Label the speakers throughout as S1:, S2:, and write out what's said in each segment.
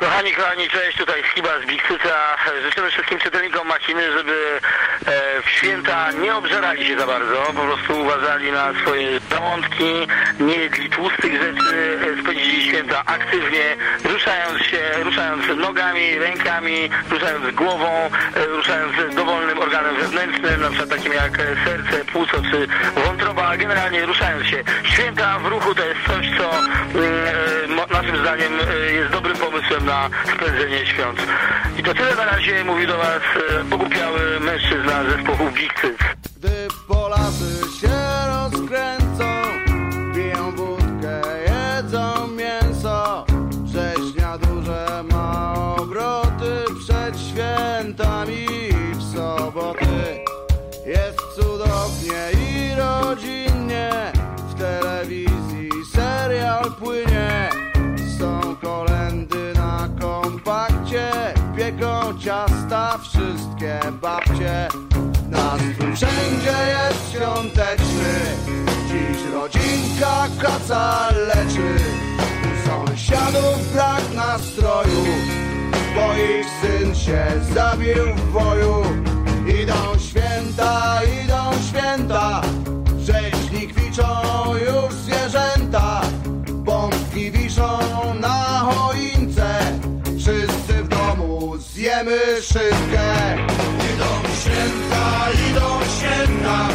S1: Kochani, kochani, cześć, tutaj Skiba z Biksuca. Życzymy wszystkim czytelnikom Maciny, żeby e, w święta nie obżerali się za bardzo, po prostu uważali na swoje żołądki, nie jedli tłustych rzeczy, e, spędzili święta aktywnie, ruszając się, ruszając nogami, rękami, ruszając głową, e, ruszając dowolnym organem wewnętrznym, na przykład takim jak serce, płuco czy wątroba, generalnie ruszając się. Święta spędzenie świąt. I to tyle na razie mówi do Was e, ogłupiały mężczyzna zespołu Bikcyc.
S2: Ciasta wszystkie babcie. Nastrój wszędzie jest świąteczny, dziś rodzinka kaca leczy. U sąsiadów brak nastroju, bo ich syn się zabił w boju. Idą święta, idą święta, zjemy szynkę. Idą święta, idą święta,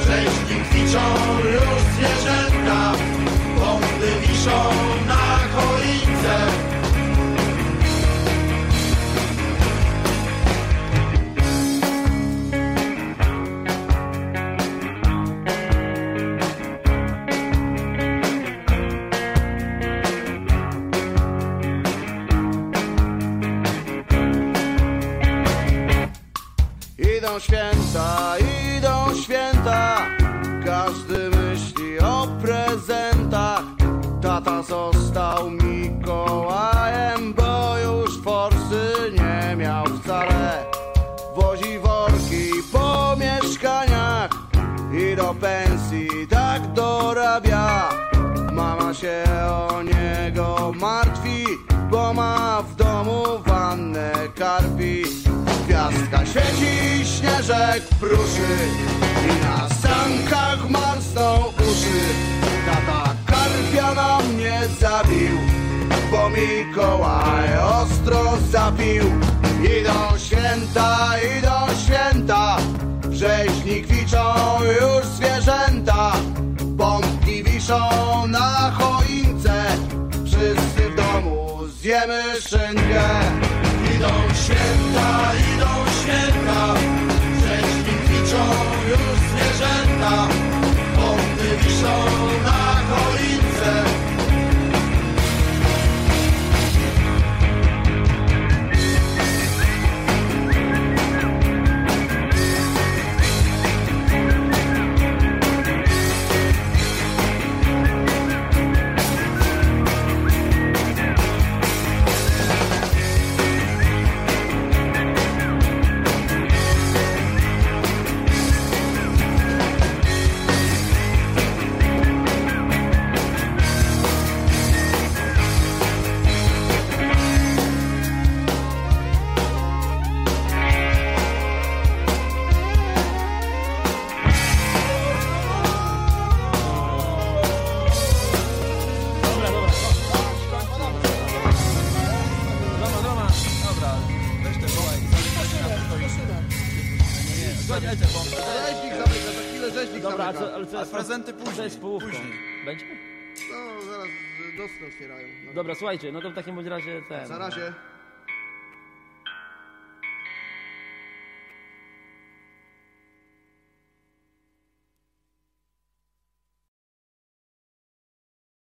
S2: wrześni kwiczą już Idą święta, idą święta, każdy myśli o prezentach. Tata został Mikołajem, bo już forsy nie miał wcale. Wozi worki po mieszkaniach i do pensji tak dorabia. Mama się o niego martwi, bo ma w domu świeci, śnieżek pruszy i na sankach marsną uszy. Tata karpia na mnie zabił, bo Mikołaj ostro zapił. Idą święta, idą święta, wrześni kwiczą już zwierzęta. Bombki wiszą na choince, wszyscy w domu zjemy szynkę. Idą święta, idą
S3: weź te zamykaj te bombę.
S2: Rzeźnik zamyka, za chwilę rzeźnik
S3: Dobra, a
S2: zamyka.
S3: co, ale co
S4: A
S3: jest
S4: prezenty
S3: co
S4: później,
S3: jest połówką?
S4: później.
S3: Będzie?
S2: No, zaraz y, dostę otwierają. No.
S3: Dobra, słuchajcie, no to w takim bądź razie ten...
S2: Na razie.